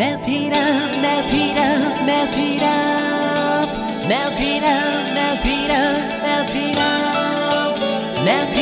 Melt it up, melt it up, melt it up. Melt it up, melt it up, melt it up. Melt it up.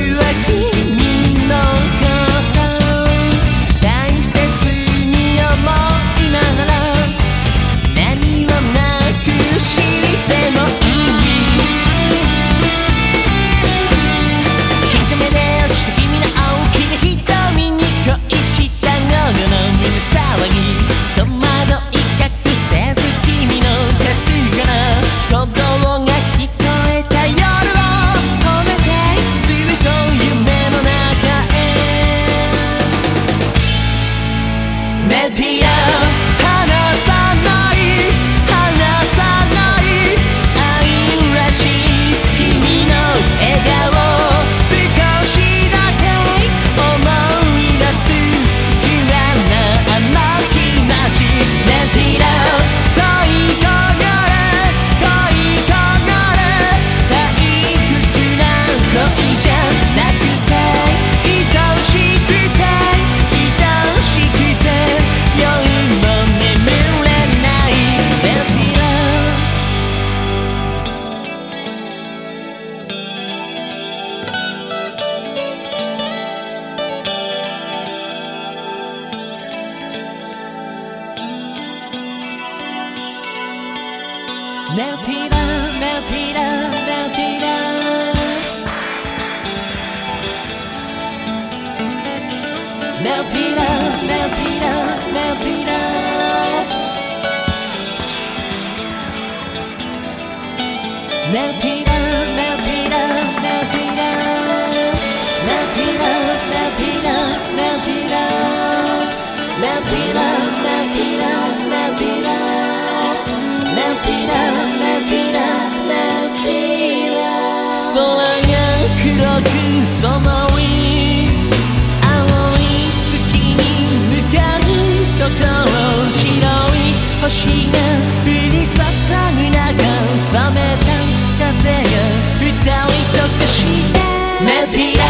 Eu again melted up, melted up, melted up. Melted up, melted up, melted up. Melted up, melted up, melted up. Melted up, melted up, melted up. Up. その Mentira